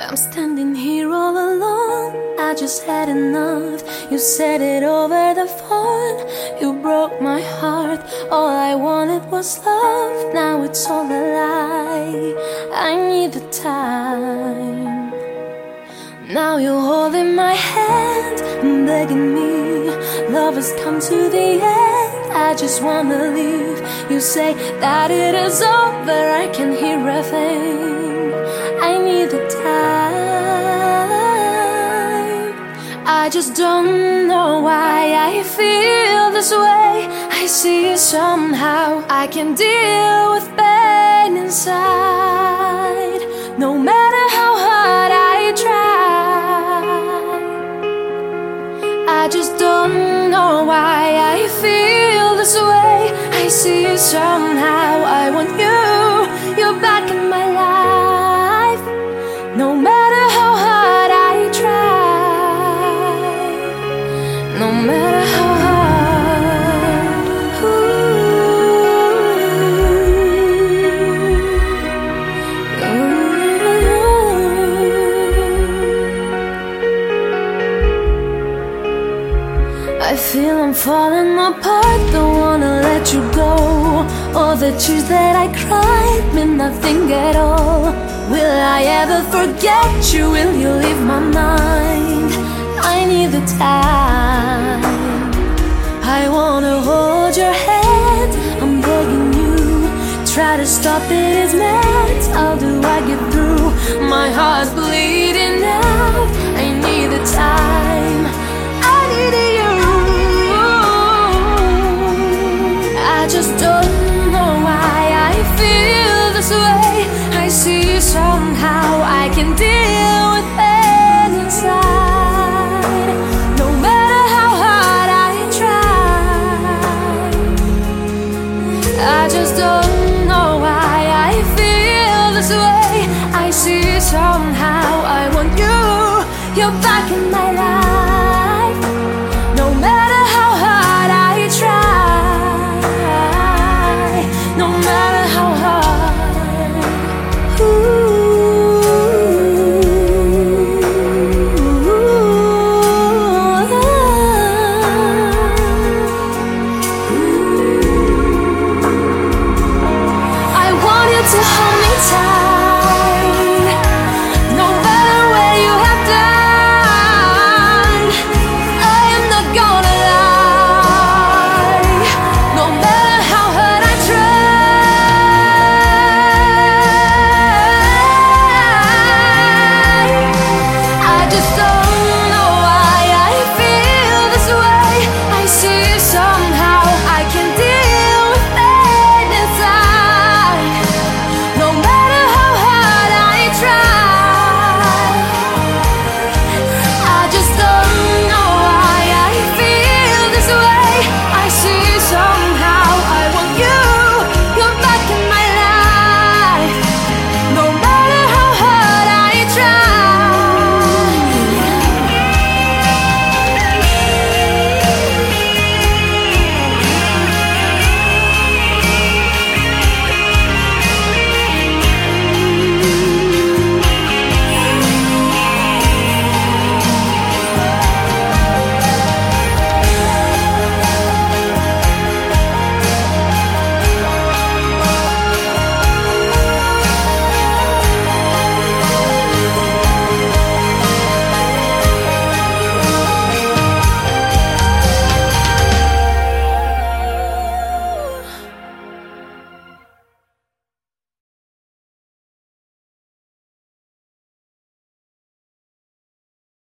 I'm standing here all alone. I just had enough. You said it over the phone. You broke my heart. All I wanted was love. Now it's all a lie. I need the time. Now you're holding my hand and begging me. Love has come to the end. I just wanna leave. You say that it is over. I can hear a thing. I need the time. I just don't know why I feel this way. I see it somehow I can deal with pain inside. I see you somehow I want you. You're back in my life. No matter feel I'm falling apart, don't wanna let you go. All the tears that I cried mean nothing at all. Will I ever forget you? Will you leave my mind? I need the time. I wanna hold your hand, I'm begging you. Try to stop it, it's meant. How do I get through? My heart's bleeding out. I need the time. Somehow I can deal to hold me tight.